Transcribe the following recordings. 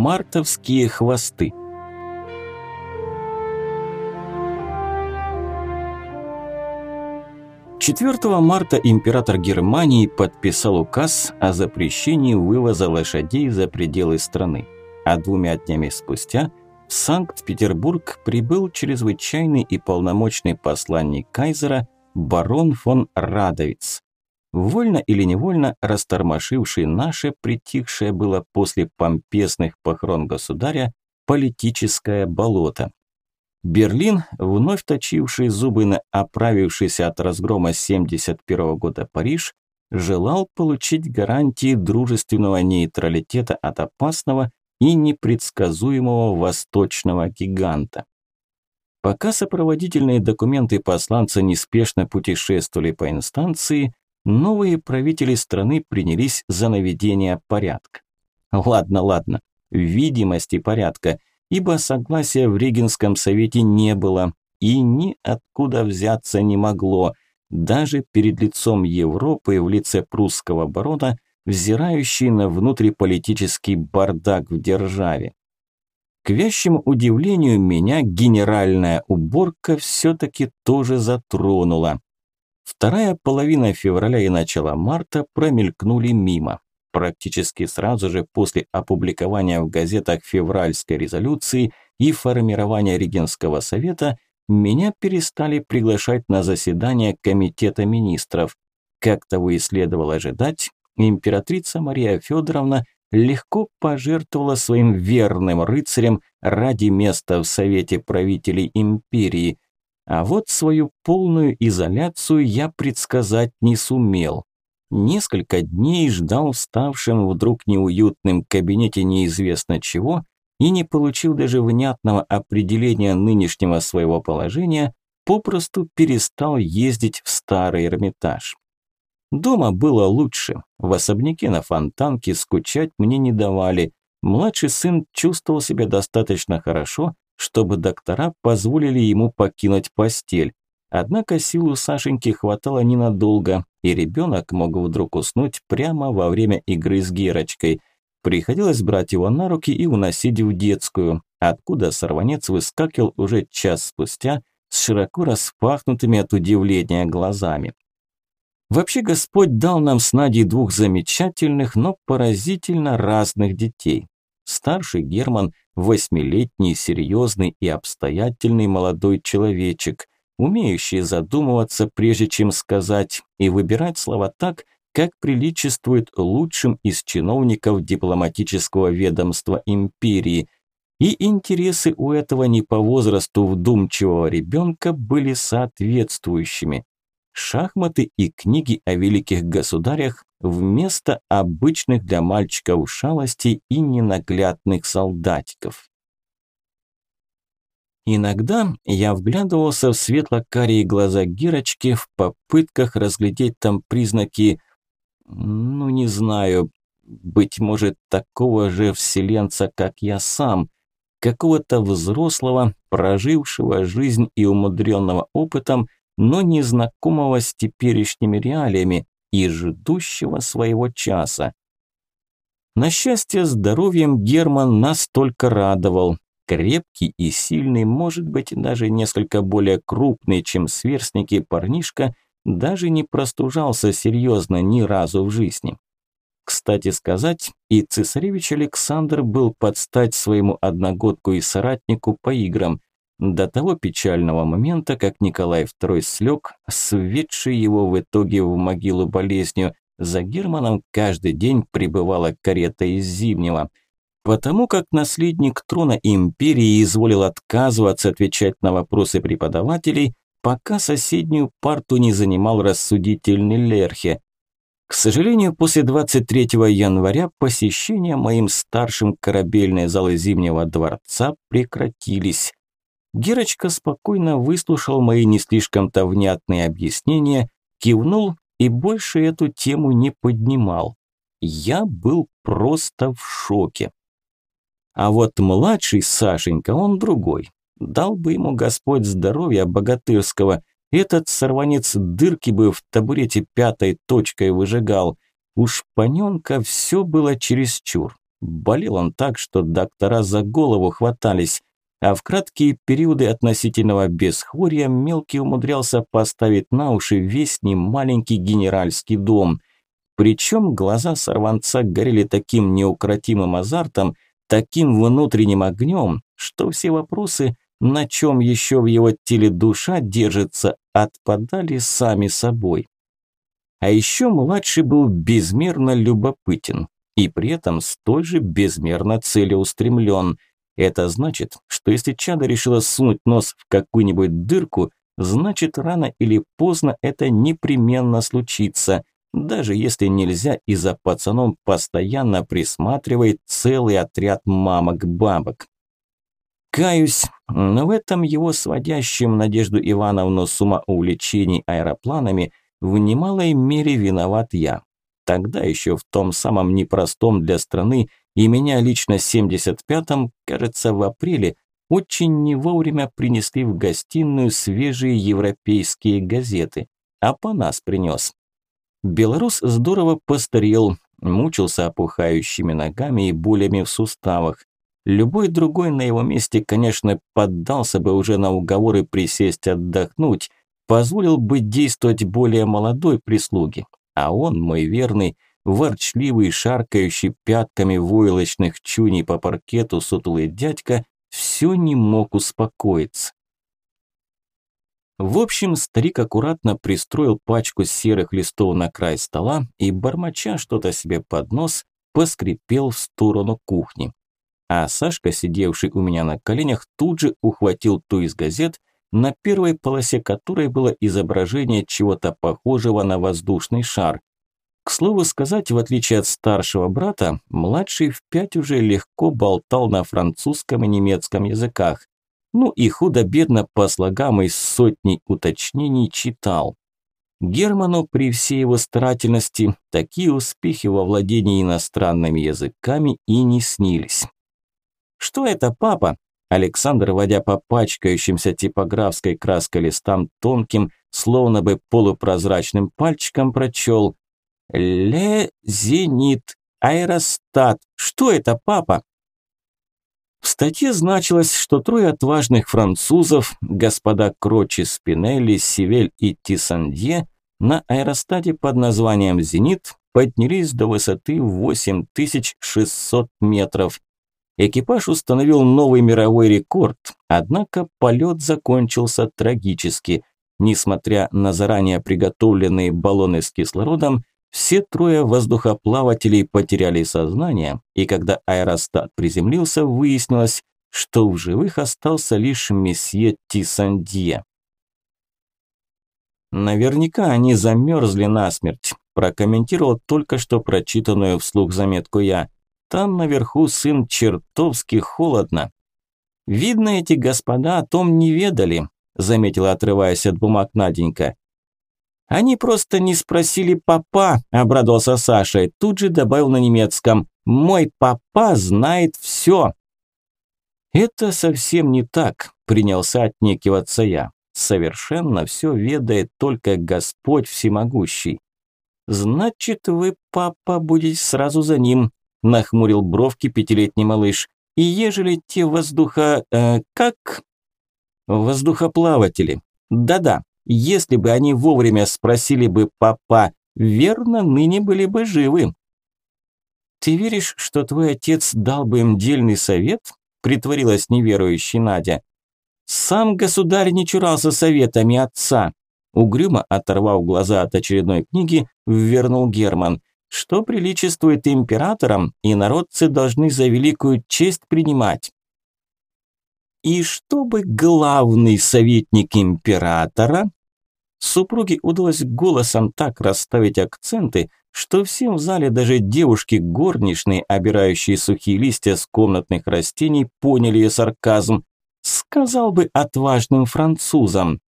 мартовские хвосты. Четвертого марта император Германии подписал указ о запрещении вывоза лошадей за пределы страны, а двумя днями спустя в Санкт-Петербург прибыл чрезвычайный и полномочный посланник кайзера барон фон Радовиц вольно или невольно растормошивший наше притихшее было после помпезных похорон государя политическое болото. Берлин, вновь точивший зубы на оправившийся от разгрома 71 года Париж, желал получить гарантии дружественного нейтралитета от опасного и непредсказуемого восточного гиганта. Пока сопроводительные документы посланца неспешно путешествовали по инстанции, новые правители страны принялись за наведение порядка. Ладно, ладно, видимости порядка, ибо согласия в Регенском совете не было и ни откуда взяться не могло, даже перед лицом Европы в лице прусского барона, взирающий на внутриполитический бардак в державе. К вящему удивлению меня генеральная уборка все-таки тоже затронула. Вторая половина февраля и начало марта промелькнули мимо. Практически сразу же после опубликования в газетах февральской резолюции и формирования Регенского совета меня перестали приглашать на заседание Комитета министров. Как того и следовало ожидать, императрица Мария Федоровна легко пожертвовала своим верным рыцарем ради места в Совете правителей империи – а вот свою полную изоляцию я предсказать не сумел. Несколько дней ждал в ставшем вдруг неуютным кабинете неизвестно чего и не получил даже внятного определения нынешнего своего положения, попросту перестал ездить в старый Эрмитаж. Дома было лучше, в особняке на фонтанке скучать мне не давали, младший сын чувствовал себя достаточно хорошо, чтобы доктора позволили ему покинуть постель. Однако силу Сашеньки хватало ненадолго, и ребенок мог вдруг уснуть прямо во время игры с Герочкой. Приходилось брать его на руки и уносить в детскую, откуда сорванец выскакивал уже час спустя с широко распахнутыми от удивления глазами. Вообще Господь дал нам с Надей двух замечательных, но поразительно разных детей. Старший Герман – восьмилетний, серьезный и обстоятельный молодой человечек, умеющий задумываться, прежде чем сказать, и выбирать слова так, как приличествует лучшим из чиновников дипломатического ведомства империи. И интересы у этого не по возрасту вдумчивого ребенка были соответствующими шахматы и книги о великих государях вместо обычных для мальчиков шалостей и ненаглядных солдатиков. Иногда я вглядывался в светло-карие глаза Гирочки в попытках разглядеть там признаки, ну не знаю, быть может такого же вселенца, как я сам, какого-то взрослого, прожившего жизнь и умудренного опытом, но незнакомого с теперешними реалиями и ждущего своего часа. На счастье, здоровьем Герман настолько радовал. Крепкий и сильный, может быть, даже несколько более крупный, чем сверстники парнишка, даже не простужался серьезно ни разу в жизни. Кстати сказать, и цесаревич Александр был под стать своему одногодку и соратнику по играм, до того печального момента, как Николай II слег, светший его в итоге в могилу болезнью, за Германом каждый день прибывала карета из Зимнего. Потому как наследник трона империи изволил отказываться отвечать на вопросы преподавателей, пока соседнюю парту не занимал рассудительный Лерхе. К сожалению, после 23 января посещения моим старшим корабельные залы Зимнего дворца прекратились. Герочка спокойно выслушал мои не слишком-то внятные объяснения, кивнул и больше эту тему не поднимал. Я был просто в шоке. А вот младший Сашенька, он другой. Дал бы ему Господь здоровья богатырского, этот сорванец дырки бы в табурете пятой точкой выжигал. Уж паненка все было чересчур. Болел он так, что доктора за голову хватались, а в краткие периоды относительного бесхвория мелкий умудрялся поставить на уши весь немаленький генеральский дом. Причем глаза сорванца горели таким неукротимым азартом, таким внутренним огнем, что все вопросы, на чем еще в его теле душа держится, отпадали сами собой. А еще младший был безмерно любопытен и при этом столь же безмерно целеустремлен. Это значит, что если чада решила сунуть нос в какую-нибудь дырку, значит рано или поздно это непременно случится, даже если нельзя и за пацаном постоянно присматривает целый отряд мамок-бабок. Каюсь, но в этом его сводящем Надежду Ивановну с ума увлечений аэропланами в немалой мере виноват я. Тогда еще в том самом непростом для страны и меня лично 75-м, кажется, в апреле, очень не вовремя принесли в гостиную свежие европейские газеты. А по нас принес. Белорус здорово постарел, мучился опухающими ногами и болями в суставах. Любой другой на его месте, конечно, поддался бы уже на уговоры присесть отдохнуть, позволил бы действовать более молодой прислуге. А он, мой верный, ворчливый, шаркающий пятками войлочных чуней по паркету сутулый дядька, все не мог успокоиться. В общем, старик аккуратно пристроил пачку серых листов на край стола и, бормоча что-то себе под нос, поскрипел в сторону кухни. А Сашка, сидевший у меня на коленях, тут же ухватил ту из газет, на первой полосе которой было изображение чего-то похожего на воздушный шар. К слову сказать, в отличие от старшего брата, младший в пять уже легко болтал на французском и немецком языках. Ну и худо-бедно по слогам из сотни уточнений читал. Герману при всей его старательности такие успехи во владении иностранными языками и не снились. «Что это, папа?» Александр, водя по пачкающимся типографской краской листам тонким, словно бы полупрозрачным пальчиком прочел «Ле Зенит Аэростат». Что это, папа? В статье значилось, что трое отважных французов, господа Крочи, Спинелли, Сивель и Тисандье, на аэростате под названием «Зенит» поднялись до высоты 8600 метров Экипаж установил новый мировой рекорд, однако полет закончился трагически. Несмотря на заранее приготовленные баллоны с кислородом, все трое воздухоплавателей потеряли сознание, и когда аэростат приземлился, выяснилось, что в живых остался лишь месье Тисандье. Наверняка они замерзли насмерть, прокомментировал только что прочитанную вслух заметку я. Там наверху сын чертовски холодно. Видно, эти господа о том не ведали, заметила, отрываясь от бумаг Наденька. Они просто не спросили папа, обрадовался Саша и тут же добавил на немецком. Мой папа знает все. Это совсем не так, принялся отнекиваться я. Совершенно все ведает только Господь Всемогущий. Значит, вы, папа, будете сразу за ним, нахмурил бровки пятилетний малыш. И ежели те воздуха... Э, как? Воздухоплаватели. Да-да, если бы они вовремя спросили бы папа, верно, ныне были бы живы. Ты веришь, что твой отец дал бы им дельный совет? Притворилась неверующей Надя. Сам государь не чурался советами отца. Угрюмо, оторвав глаза от очередной книги, вернул Герман что приличествует императорам, и народцы должны за великую честь принимать. И чтобы главный советник императора, супруге удалось голосом так расставить акценты, что всем в зале даже девушки горничные, обирающие сухие листья с комнатных растений, поняли ее сарказм, сказал бы отважным французам.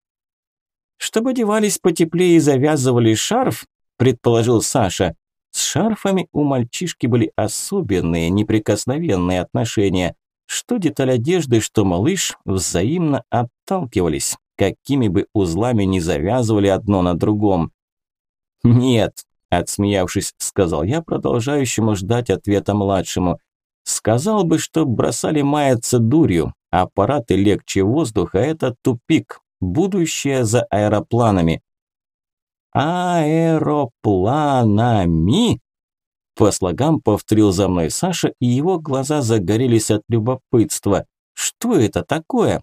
Чтобы одевались потеплее и завязывали шарф, предположил Саша, с шарфами у мальчишки были особенные, неприкосновенные отношения. Что деталь одежды, что малыш взаимно отталкивались, какими бы узлами ни завязывали одно на другом. «Нет», – отсмеявшись, сказал я продолжающему ждать ответа младшему. Сказал бы, что бросали маяться дурью. Аппараты легче воздуха – это тупик. Будущее за аэропланами. Аэропланами? По слогам повторил за мной Саша, и его глаза загорелись от любопытства. Что это такое?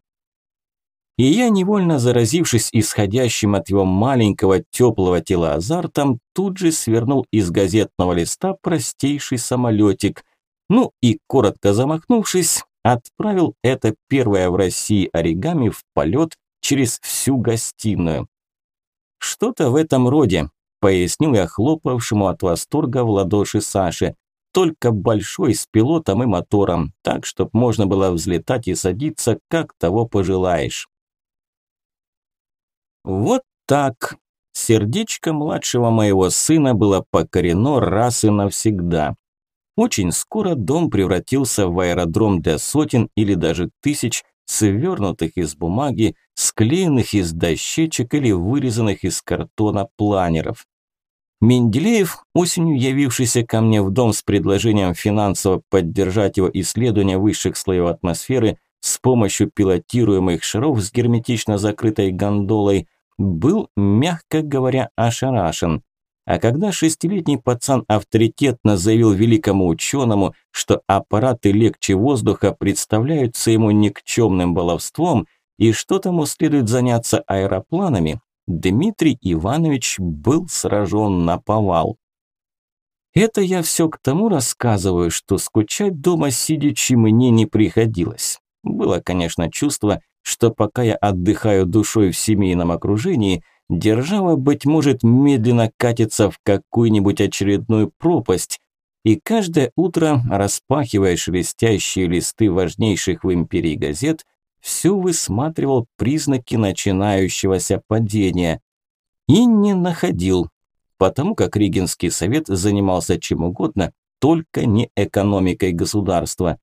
И я, невольно заразившись исходящим от его маленького теплого тела азартом, тут же свернул из газетного листа простейший самолетик. Ну и, коротко замахнувшись, отправил это первое в России оригами в полет через всю гостиную. Что-то в этом роде, пояснил я хлопавшему от восторга в ладоши Саше. Только большой с пилотом и мотором, так, чтобы можно было взлетать и садиться, как того пожелаешь. Вот так. Сердечко младшего моего сына было покорено раз и навсегда. Очень скоро дом превратился в аэродром для сотен или даже тысяч свернутых из бумаги, склеенных из дощечек или вырезанных из картона планеров. Менделеев, осенью явившийся ко мне в дом с предложением финансово поддержать его исследования высших слоев атмосферы с помощью пилотируемых шаров с герметично закрытой гондолой, был, мягко говоря, ошарашен. А когда шестилетний пацан авторитетно заявил великому ученому, что аппараты легче воздуха представляются ему никчемным баловством и что тому следует заняться аэропланами, Дмитрий Иванович был сражен на повал. Это я все к тому рассказываю, что скучать дома сидячи мне не приходилось. Было, конечно, чувство, что пока я отдыхаю душой в семейном окружении, держава, быть может, медленно катится в какую-нибудь очередную пропасть, и каждое утро, распахивая шелестящие листы важнейших в империи газет, все высматривал признаки начинающегося падения. И не находил, потому как Ригинский совет занимался чем угодно, только не экономикой государства.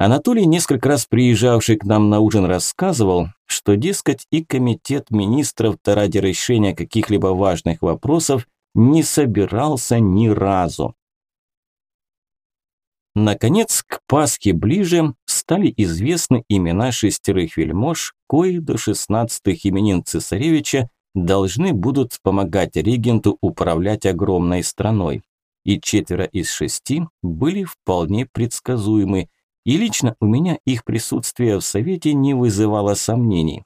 Анатолий, несколько раз приезжавший к нам на ужин, рассказывал, что, дескать, и комитет министров-то ради решения каких-либо важных вопросов не собирался ни разу. Наконец, к Пасхе ближе стали известны имена шестерых вельмож, кои до шестнадцатых именин цесаревича должны будут помогать регенту управлять огромной страной. И четверо из шести были вполне предсказуемы – и лично у меня их присутствие в Совете не вызывало сомнений.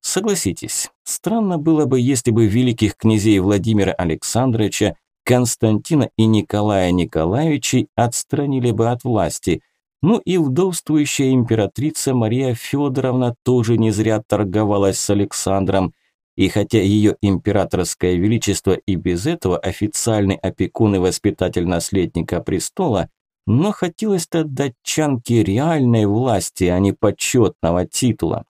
Согласитесь, странно было бы, если бы великих князей Владимира Александровича, Константина и Николая Николаевичей отстранили бы от власти. Ну и вдовствующая императрица Мария Федоровна тоже не зря торговалась с Александром. И хотя ее императорское величество и без этого официальный опекун и воспитатель наследника престола, но хотелось-то датчанке реальной власти, а не почетного титула.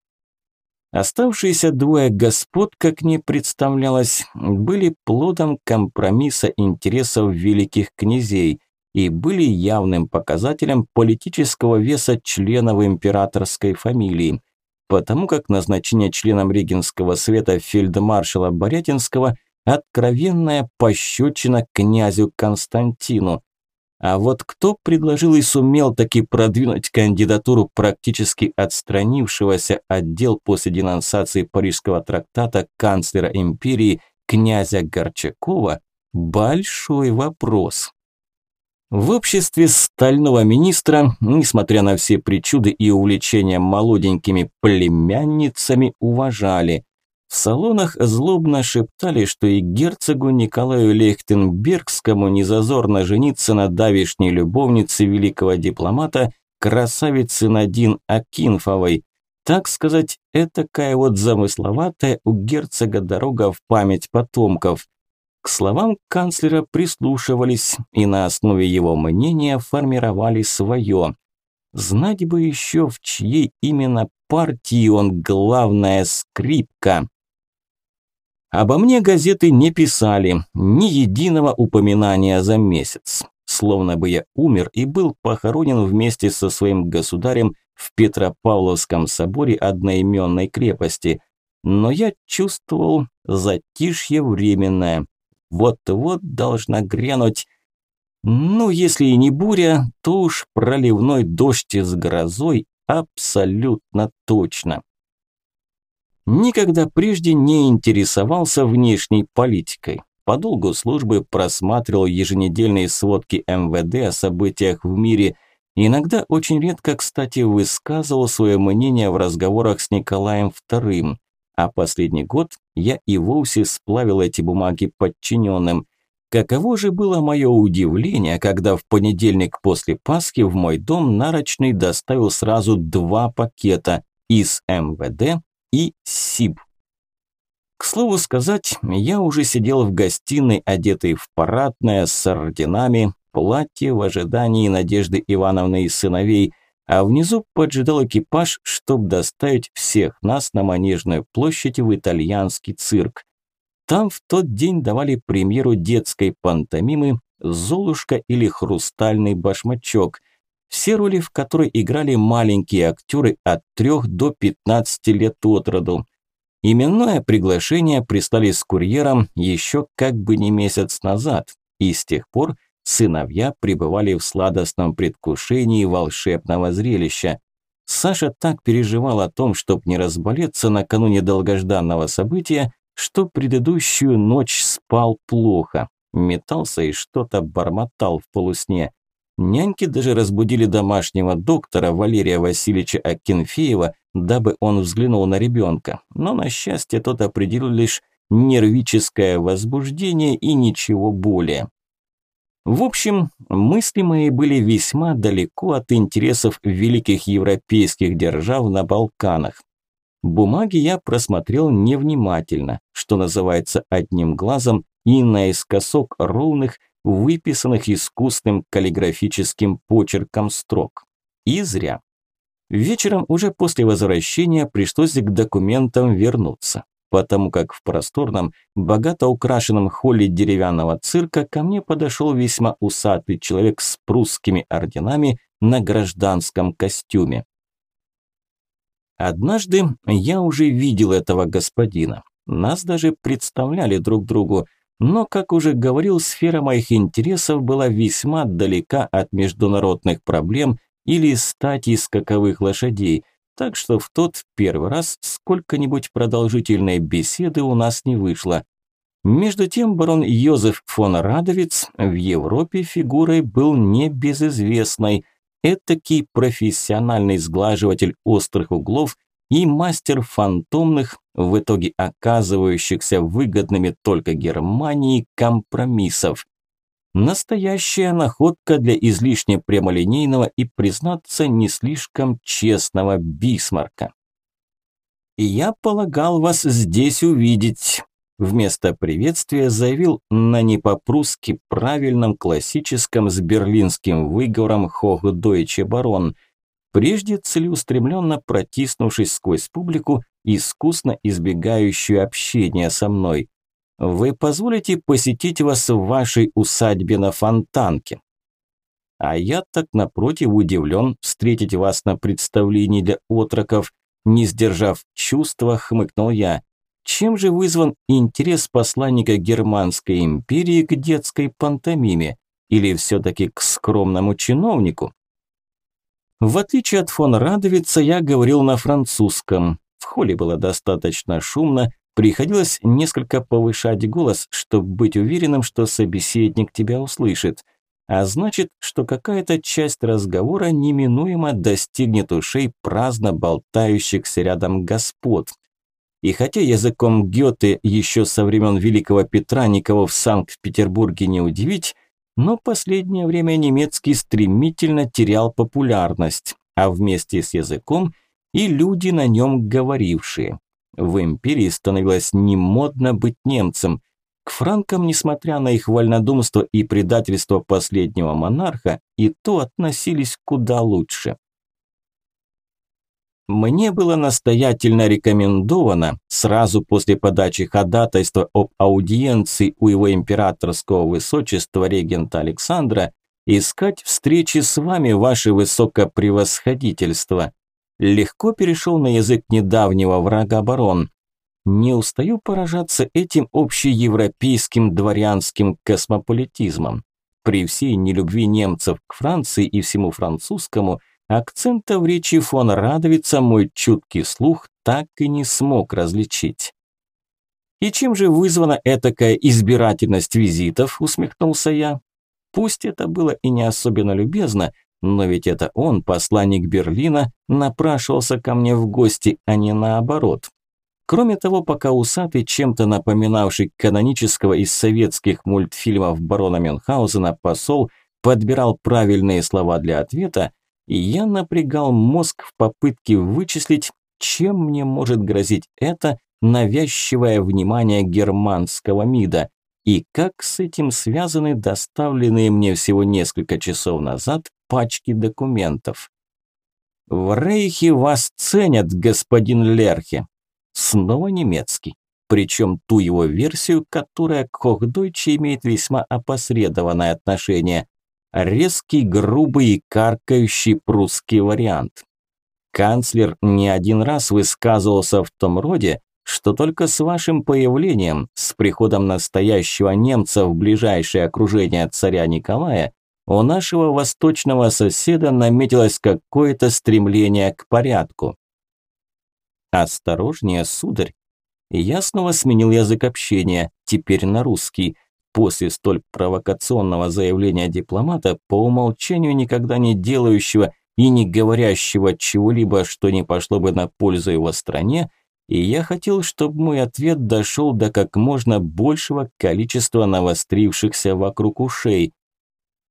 Оставшиеся двое господ, как мне представлялось, были плодом компромисса интересов великих князей и были явным показателем политического веса членов императорской фамилии, потому как назначение членом Регенского совета фельдмаршала Борятинского – откровенная пощечина князю Константину, а вот кто предложил и сумел таки продвинуть кандидатуру практически отстранившегося отдел после денонсации Парижского трактата канцлера империи князя Горчакова – большой вопрос. В обществе стального министра, несмотря на все причуды и увлечения молоденькими племянницами, уважали. В салонах злобно шептали, что и герцогу Николаю Лехтенбергскому незазорно жениться на давишней любовнице великого дипломата, красавицы Надин Акинфовой. Так сказать, этакая вот замысловатая у герцога дорога в память потомков. К словам канцлера прислушивались и на основе его мнения формировали свое. Знать бы еще, в чьей именно партии он главная скрипка. Обо мне газеты не писали, ни единого упоминания за месяц. Словно бы я умер и был похоронен вместе со своим государем в Петропавловском соборе одноименной крепости. Но я чувствовал затишье временное. Вот-вот должна грянуть Ну, если и не буря, то уж проливной дождь с грозой абсолютно точно. Никогда прежде не интересовался внешней политикой. По долгу службы просматривал еженедельные сводки МВД о событиях в мире. Иногда очень редко, кстати, высказывал свое мнение в разговорах с Николаем II. А последний год я и вовсе сплавил эти бумаги подчиненным. Каково же было мое удивление, когда в понедельник после Пасхи в мой дом нарочный доставил сразу два пакета из МВД и СИБ. К слову сказать, я уже сидел в гостиной, одетый в парадное, с орденами, платье в ожидании Надежды Ивановны и сыновей, а внизу поджидал экипаж, чтобы доставить всех нас на Манежную площадь в итальянский цирк. Там в тот день давали премьеру детской пантомимы «Золушка» или «Хрустальный башмачок», все роли в которой играли маленькие актеры от 3 до 15 лет от роду. Именное приглашение прислали с курьером еще как бы не месяц назад, и с тех пор сыновья пребывали в сладостном предвкушении волшебного зрелища. Саша так переживал о том, чтобы не разболеться накануне долгожданного события, что предыдущую ночь спал плохо, метался и что-то бормотал в полусне. Няньки даже разбудили домашнего доктора Валерия Васильевича Акинфеева, дабы он взглянул на ребенка. Но, на счастье, тот определил лишь нервическое возбуждение и ничего более. В общем, мысли мои были весьма далеко от интересов великих европейских держав на Балканах. Бумаги я просмотрел невнимательно, что называется одним глазом и наискосок ровных – выписанных искусным каллиграфическим почерком строк. И зря. Вечером уже после возвращения пришлось к документам вернуться, потому как в просторном, богато украшенном холле деревянного цирка ко мне подошел весьма усатый человек с прусскими орденами на гражданском костюме. Однажды я уже видел этого господина. Нас даже представляли друг другу, но, как уже говорил, сфера моих интересов была весьма далека от международных проблем или стати скаковых лошадей, так что в тот первый раз сколько-нибудь продолжительной беседы у нас не вышло. Между тем барон Йозеф фон Радовиц в Европе фигурой был небезызвестной, этакий профессиональный сглаживатель острых углов и мастер фантомных, в итоге оказывающихся выгодными только Германии, компромиссов. Настоящая находка для излишне прямолинейного и, признаться, не слишком честного Бисмарка. «Я полагал вас здесь увидеть», – вместо приветствия заявил на не по-прусски правильном классическом с берлинским выговором Хох Дойче Барон – прежде целеустремленно протиснувшись сквозь публику, искусно избегающую общения со мной. «Вы позволите посетить вас в вашей усадьбе на Фонтанке?» «А я так напротив удивлен встретить вас на представлении для отроков», не сдержав чувства, хмыкнул я. Чем же вызван интерес посланника Германской империи к детской пантомиме? Или все-таки к скромному чиновнику? В отличие от фон Радовица, я говорил на французском. В холле было достаточно шумно, приходилось несколько повышать голос, чтобы быть уверенным, что собеседник тебя услышит. А значит, что какая-то часть разговора неминуемо достигнет ушей праздно болтающихся рядом господ. И хотя языком Гёте еще со времен Великого Петра никого в Санкт-Петербурге не удивить, но последнее время немецкий стремительно терял популярность, а вместе с языком и люди на нем говорившие. В империи становилось немодно быть немцем. К франкам, несмотря на их вольнодумство и предательство последнего монарха, и то относились куда лучше. Мне было настоятельно рекомендовано сразу после подачи ходатайства об аудиенции у его императорского высочества регента Александра искать встречи с вами, ваше высокопревосходительство. Легко перешел на язык недавнего врага барон. Не устаю поражаться этим общеевропейским дворянским космополитизмом. При всей нелюбви немцев к Франции и всему французскому, акцента в речи фон Радовица мой чуткий слух так и не смог различить. «И чем же вызвана этакая избирательность визитов?» – усмехнулся я. Пусть это было и не особенно любезно, но ведь это он, посланник Берлина, напрашивался ко мне в гости, а не наоборот. Кроме того, пока усатый, чем-то напоминавший канонического из советских мультфильмов барона Мюнхгаузена посол подбирал правильные слова для ответа, и я напрягал мозг в попытке вычислить, чем мне может грозить это навязчивое внимание германского МИДа, и как с этим связаны доставленные мне всего несколько часов назад пачки документов. «В Рейхе вас ценят, господин Лерхе». Снова немецкий. Причем ту его версию, которая к Хохдойче имеет весьма опосредованное отношение. Резкий, грубый и каркающий прусский вариант. Канцлер не один раз высказывался в том роде, что только с вашим появлением, с приходом настоящего немца в ближайшее окружение царя Николая, у нашего восточного соседа наметилось какое-то стремление к порядку. Осторожнее, сударь. Я снова сменил язык общения, теперь на русский. После столь провокационного заявления дипломата, по умолчанию никогда не делающего и не говорящего чего-либо, что не пошло бы на пользу его стране, и я хотел, чтобы мой ответ дошел до как можно большего количества навострившихся вокруг ушей.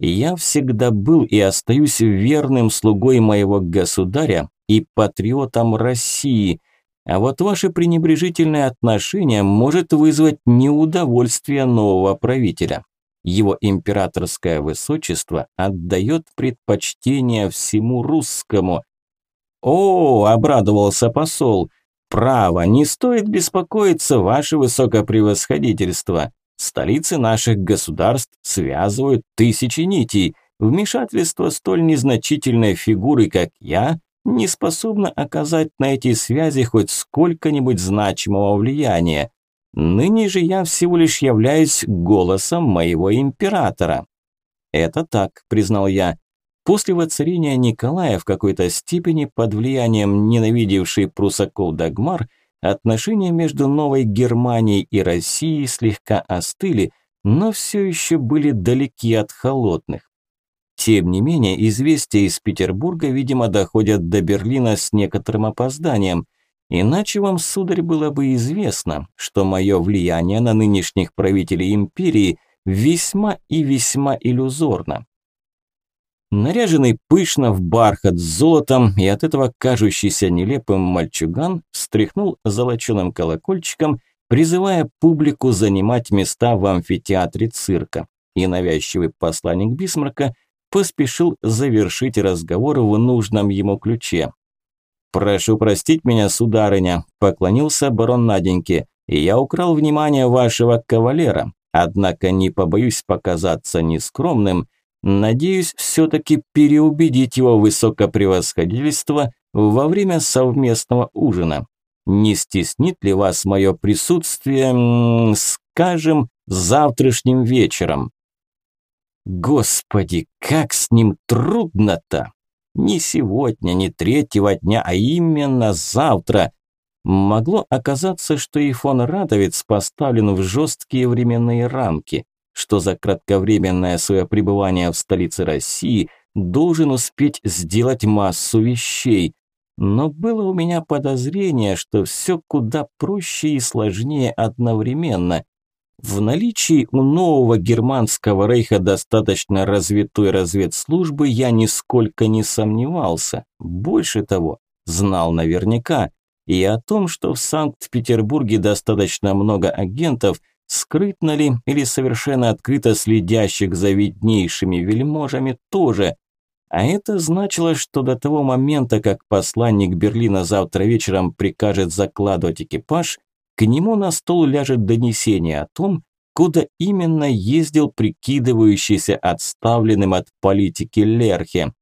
Я всегда был и остаюсь верным слугой моего государя и патриотом России, а вот ваше пренебрежительное отношение может вызвать неудовольствие нового правителя. Его императорское высочество отдает предпочтение всему русскому. «О!» – обрадовался посол. «Право, не стоит беспокоиться, ваше высокопревосходительство. Столицы наших государств связывают тысячи нитей. Вмешательство столь незначительной фигуры, как я, не способно оказать на эти связи хоть сколько-нибудь значимого влияния. Ныне же я всего лишь являюсь голосом моего императора. Это так, признал я. После воцарения Николая в какой-то степени под влиянием ненавидевшей прусаков Дагмар – Отношения между Новой Германией и Россией слегка остыли, но все еще были далеки от холодных. Тем не менее, известия из Петербурга, видимо, доходят до Берлина с некоторым опозданием. Иначе вам, сударь, было бы известно, что мое влияние на нынешних правителей империи весьма и весьма иллюзорно. Наряженный пышно в бархат с золотом и от этого кажущийся нелепым мальчуган встряхнул золоченым колокольчиком, призывая публику занимать места в амфитеатре цирка. И навязчивый посланник Бисмарка поспешил завершить разговор в нужном ему ключе. «Прошу простить меня, сударыня», – поклонился барон Наденьке, – «я украл внимание вашего кавалера, однако не побоюсь показаться нескромным», – Надеюсь все-таки переубедить его высокопревосходительство во время совместного ужина. Не стеснит ли вас мое присутствие, скажем, завтрашним вечером? Господи, как с ним трудно-то! Не сегодня, не третьего дня, а именно завтра. Могло оказаться, что и фон Радовец поставлен в жесткие временные рамки что за кратковременное свое пребывание в столице России должен успеть сделать массу вещей. Но было у меня подозрение, что все куда проще и сложнее одновременно. В наличии у нового германского рейха достаточно развитой разведслужбы я нисколько не сомневался. Больше того, знал наверняка. И о том, что в Санкт-Петербурге достаточно много агентов – скрытно ли или совершенно открыто следящих за виднейшими вельможами тоже. А это значило, что до того момента, как посланник Берлина завтра вечером прикажет закладывать экипаж, к нему на стол ляжет донесение о том, куда именно ездил прикидывающийся отставленным от политики Лерхе.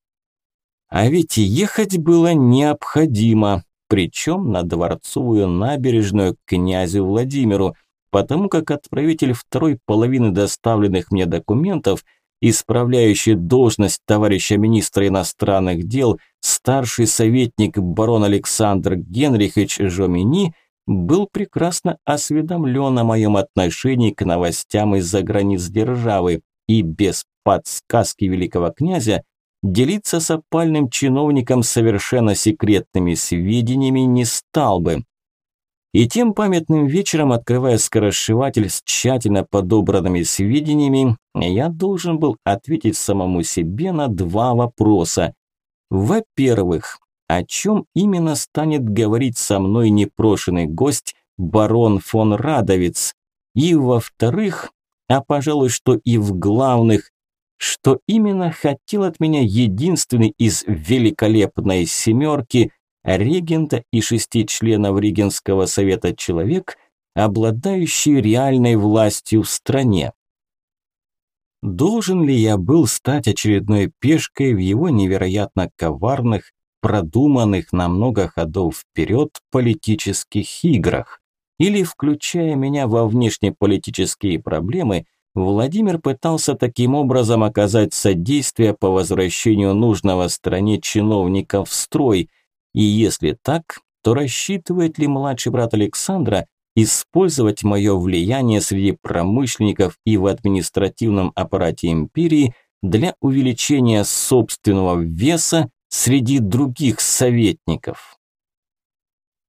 А ведь ехать было необходимо, причем на Дворцовую набережную к князю Владимиру – потому как отправитель второй половины доставленных мне документов исправляющий должность товарища министра иностранных дел, старший советник барон Александр Генрихович Жомини, был прекрасно осведомлен о моем отношении к новостям из-за границ державы и без подсказки великого князя делиться с опальным чиновником совершенно секретными сведениями не стал бы. И тем памятным вечером, открывая скоросшиватель с тщательно подобранными сведениями, я должен был ответить самому себе на два вопроса. Во-первых, о чем именно станет говорить со мной непрошенный гость барон фон Радовец? И во-вторых, а пожалуй, что и в главных, что именно хотел от меня единственный из великолепной семерки – регента и шести членов Регенского совета человек, обладающий реальной властью в стране. Должен ли я был стать очередной пешкой в его невероятно коварных, продуманных на много ходов вперед политических играх? Или, включая меня во внешнеполитические проблемы, Владимир пытался таким образом оказать содействие по возвращению нужного стране чиновников в строй – и если так, то рассчитывает ли младший брат Александра использовать мое влияние среди промышленников и в административном аппарате империи для увеличения собственного веса среди других советников?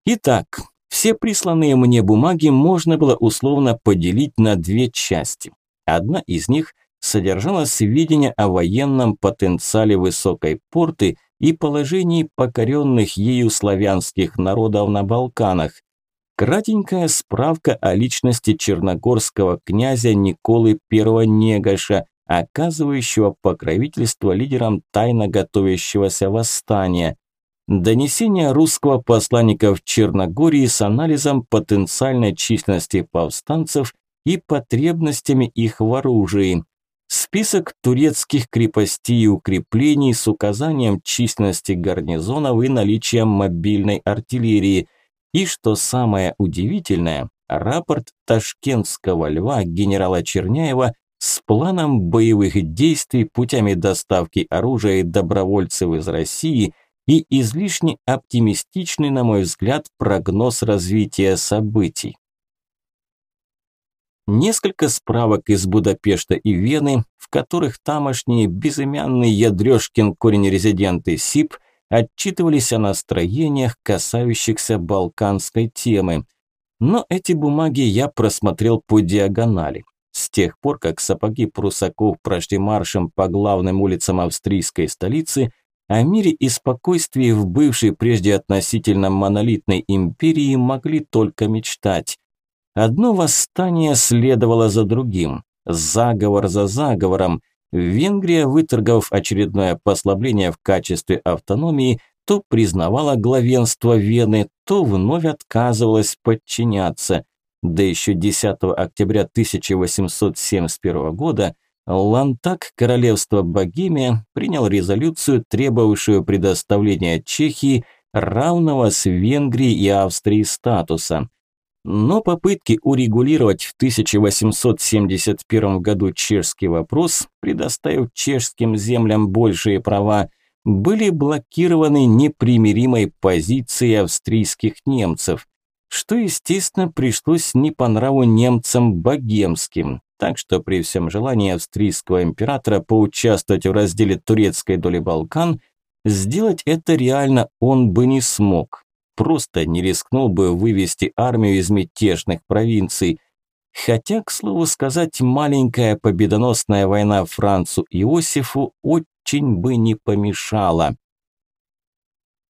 Итак, все присланные мне бумаги можно было условно поделить на две части. Одна из них содержала сведения о военном потенциале высокой порты и положении покоренных ею славянских народов на Балканах. Кратенькая справка о личности черногорского князя Николы I Негаша, оказывающего покровительство лидерам тайно готовящегося восстания. Донесение русского посланника в Черногории с анализом потенциальной численности повстанцев и потребностями их в оружии. Список турецких крепостей и укреплений с указанием численности гарнизонов и наличием мобильной артиллерии. И, что самое удивительное, рапорт ташкентского льва генерала Черняева с планом боевых действий путями доставки оружия и добровольцев из России и излишне оптимистичный, на мой взгляд, прогноз развития событий. Несколько справок из Будапешта и Вены, в которых тамошние безымянный Ядрёшкин корень-резиденты СИП отчитывались о настроениях, касающихся балканской темы. Но эти бумаги я просмотрел по диагонали. С тех пор, как сапоги прусаков прошли маршем по главным улицам австрийской столицы, о мире и спокойствии в бывшей прежде относительно монолитной империи могли только мечтать. Одно восстание следовало за другим. Заговор за заговором. Венгрия, выторговав очередное послабление в качестве автономии, то признавала главенство Вены, то вновь отказывалась подчиняться. Да еще 10 октября 1871 года Лантак Королевства Богемия принял резолюцию, требовавшую предоставления Чехии равного с Венгрией и Австрией статуса – но попытки урегулировать в 1871 году чешский вопрос, предоставив чешским землям большие права, были блокированы непримиримой позицией австрийских немцев, что, естественно, пришлось не по нраву немцам богемским. Так что при всем желании австрийского императора поучаствовать в разделе турецкой доли Балкан, сделать это реально он бы не смог просто не рискнул бы вывести армию из мятежных провинций. Хотя, к слову сказать, маленькая победоносная война Францу Иосифу очень бы не помешала.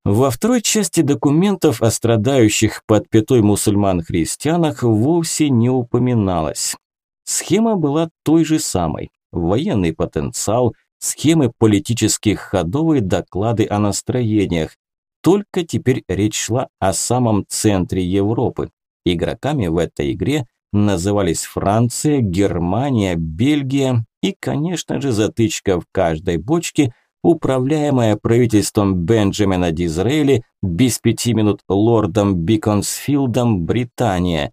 Во второй части документов о страдающих под пятой мусульман-христианах вовсе не упоминалось. Схема была той же самой. Военный потенциал, схемы политических ходов и доклады о настроениях. Только теперь речь шла о самом центре Европы. Игроками в этой игре назывались Франция, Германия, Бельгия и, конечно же, затычка в каждой бочке, управляемая правительством Бенджамина Дизрейли без пяти минут лордом Биконсфилдом Британия.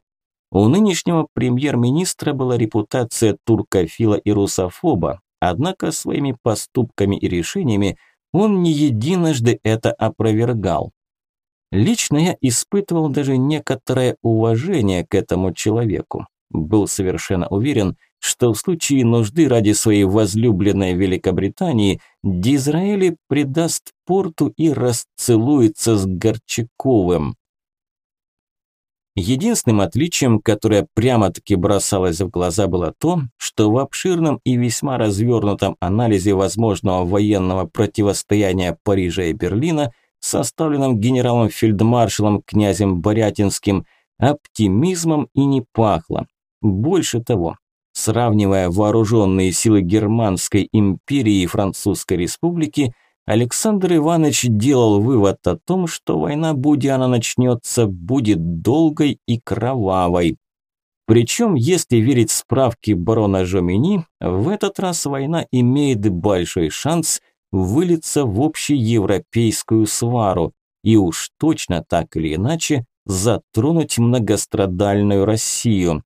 У нынешнего премьер-министра была репутация туркофила и русофоба, однако своими поступками и решениями он не единожды это опровергал. Лично я испытывал даже некоторое уважение к этому человеку. Был совершенно уверен, что в случае нужды ради своей возлюбленной Великобритании Дизраэли предаст порту и расцелуется с Горчаковым. Единственным отличием, которое прямо-таки бросалось в глаза, было то, что в обширном и весьма развернутом анализе возможного военного противостояния Парижа и Берлина, составленном генералом-фельдмаршалом князем Борятинским, оптимизмом и не пахло. Больше того, сравнивая вооруженные силы Германской империи и Французской республики – Александр Иванович делал вывод о том, что война, будь она начнется, будет долгой и кровавой. Причем, если верить справке барона Жомини, в этот раз война имеет большой шанс вылиться в общеевропейскую свару и уж точно так или иначе затронуть многострадальную Россию.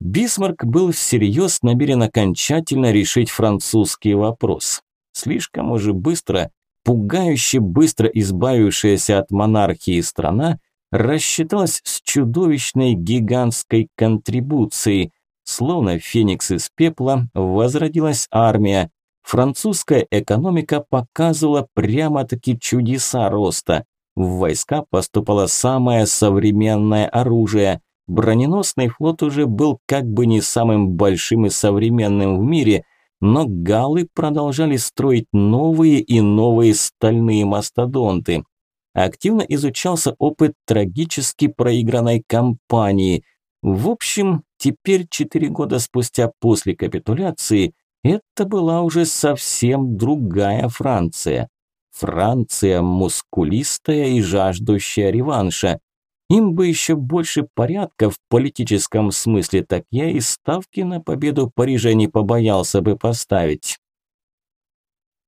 Бисмарк был всерьез намерен окончательно решить французский вопрос. Слишком уже быстро, пугающе быстро избавившаяся от монархии страна рассчиталась с чудовищной гигантской контрибуцией. Словно феникс из пепла возродилась армия. Французская экономика показывала прямо-таки чудеса роста. В войска поступало самое современное оружие. Броненосный флот уже был как бы не самым большим и современным в мире – но галлы продолжали строить новые и новые стальные мастодонты. Активно изучался опыт трагически проигранной кампании. В общем, теперь, четыре года спустя после капитуляции, это была уже совсем другая Франция. Франция мускулистая и жаждущая реванша. Им бы еще больше порядка в политическом смысле, так я и ставки на победу Парижа не побоялся бы поставить.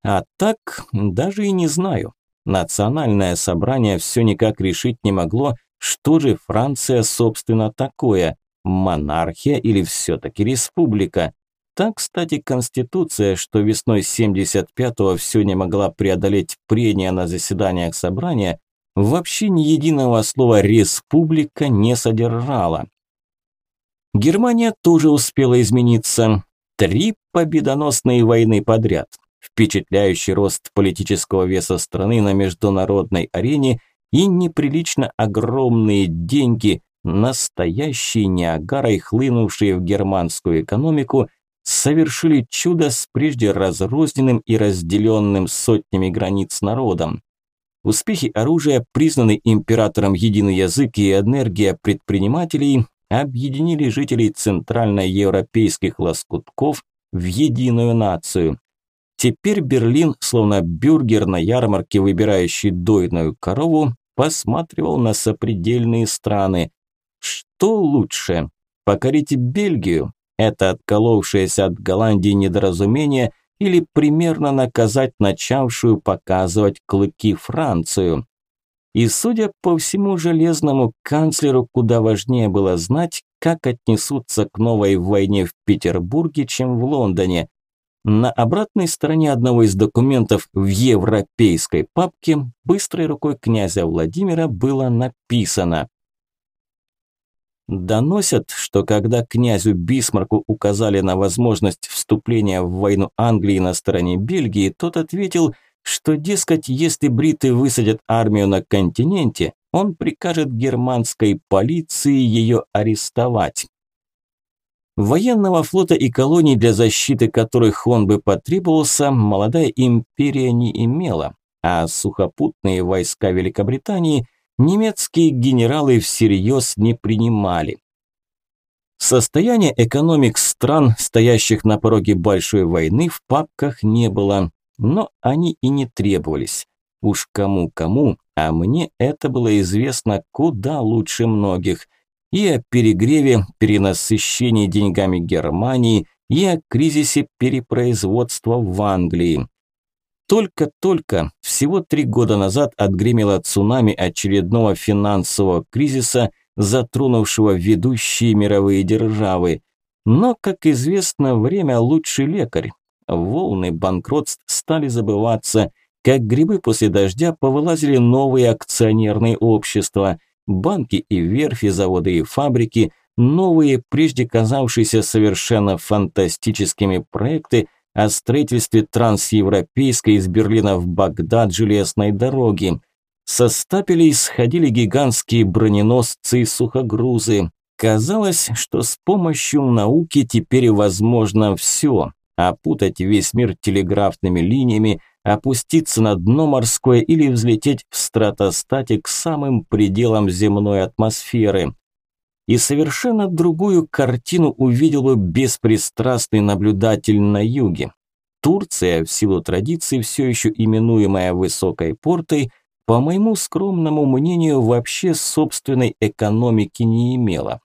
А так, даже и не знаю. Национальное собрание все никак решить не могло, что же Франция, собственно, такое, монархия или все-таки республика. Так, кстати, Конституция, что весной 75-го все не могла преодолеть прения на заседаниях собрания, вообще ни единого слова «республика» не содержала. Германия тоже успела измениться. Три победоносные войны подряд. Впечатляющий рост политического веса страны на международной арене и неприлично огромные деньги, настоящие неагарой, хлынувшие в германскую экономику, совершили чудо с прежде разрозненным и разделенным сотнями границ народом. Успехи оружия, признанный императором единый язык и энергия предпринимателей объединили жителей центральноевропейских лоскутков в единую нацию. Теперь Берлин, словно бюргер на ярмарке, выбирающий дойную корову, посматривал на сопредельные страны. Что лучше? Покорить Бельгию? Это отколовшееся от Голландии недоразумение – или примерно наказать начавшую показывать клыки Францию. И, судя по всему железному канцлеру, куда важнее было знать, как отнесутся к новой войне в Петербурге, чем в Лондоне. На обратной стороне одного из документов в европейской папке быстрой рукой князя Владимира было написано Доносят, что когда князю Бисмарку указали на возможность вступления в войну Англии на стороне Бельгии, тот ответил, что, дескать, если бриты высадят армию на континенте, он прикажет германской полиции ее арестовать. Военного флота и колоний, для защиты которых он бы потребовался, молодая империя не имела, а сухопутные войска Великобритании – немецкие генералы всерьез не принимали. Состояние экономик стран, стоящих на пороге большой войны, в папках не было, но они и не требовались. Уж кому-кому, а мне это было известно куда лучше многих. И о перегреве, перенасыщении деньгами Германии, и о кризисе перепроизводства в Англии. Только-только, всего три года назад отгремело цунами очередного финансового кризиса, затронувшего ведущие мировые державы. Но, как известно, время лучший лекарь. волны банкротств стали забываться, как грибы после дождя повылазили новые акционерные общества, банки и верфи, заводы и фабрики, новые, прежде казавшиеся совершенно фантастическими проекты о строительстве трансевропейской из Берлина в Багдад железной дороги. Со стапелей сходили гигантские броненосцы и сухогрузы. Казалось, что с помощью науки теперь возможно все. Опутать весь мир телеграфными линиями, опуститься на дно морское или взлететь в стратостате к самым пределам земной атмосферы. И совершенно другую картину увидел беспристрастный наблюдатель на юге. Турция, в силу традиций, все еще именуемая высокой портой, по моему скромному мнению, вообще собственной экономики не имела.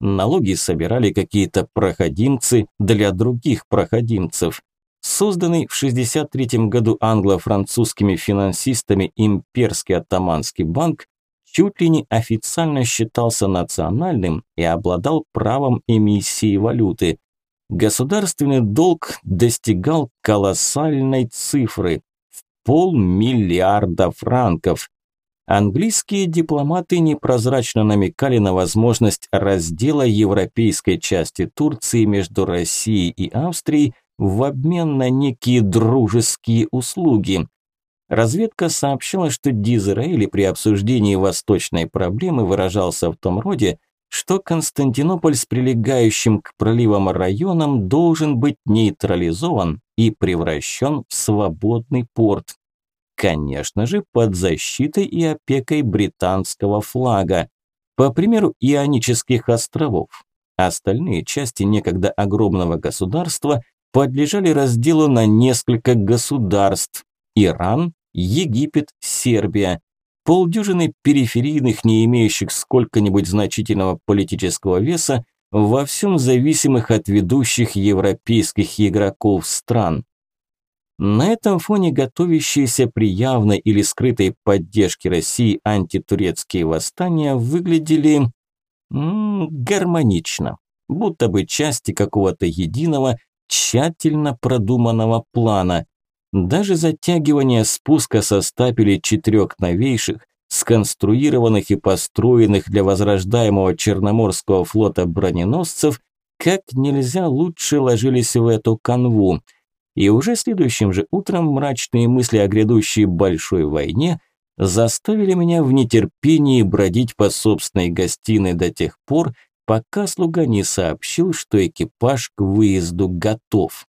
Налоги собирали какие-то проходимцы для других проходимцев. Созданный в 63 году англо-французскими финансистами имперский атаманский банк чуть ли не официально считался национальным и обладал правом эмиссии валюты. Государственный долг достигал колоссальной цифры в полмиллиарда франков. Английские дипломаты непрозрачно намекали на возможность раздела европейской части Турции между Россией и Австрией в обмен на некие дружеские услуги. Разведка сообщила, что Дизраэли при обсуждении восточной проблемы выражался в том роде, что Константинополь с прилегающим к проливам районом должен быть нейтрализован и превращен в свободный порт. Конечно же, под защитой и опекой британского флага, по примеру Ионических островов. Остальные части некогда огромного государства подлежали разделу на несколько государств – Иран, Египет, Сербия, полдюжины периферийных, не имеющих сколько-нибудь значительного политического веса, во всем зависимых от ведущих европейских игроков стран. На этом фоне готовящиеся при явной или скрытой поддержке России антитурецкие восстания выглядели гармонично, будто бы части какого-то единого, тщательно продуманного плана. Даже затягивание спуска со стапелей четырех новейших, сконструированных и построенных для возрождаемого Черноморского флота броненосцев, как нельзя лучше ложились в эту канву. И уже следующим же утром мрачные мысли о грядущей большой войне заставили меня в нетерпении бродить по собственной гостиной до тех пор, пока слуга не сообщил, что экипаж к выезду готов.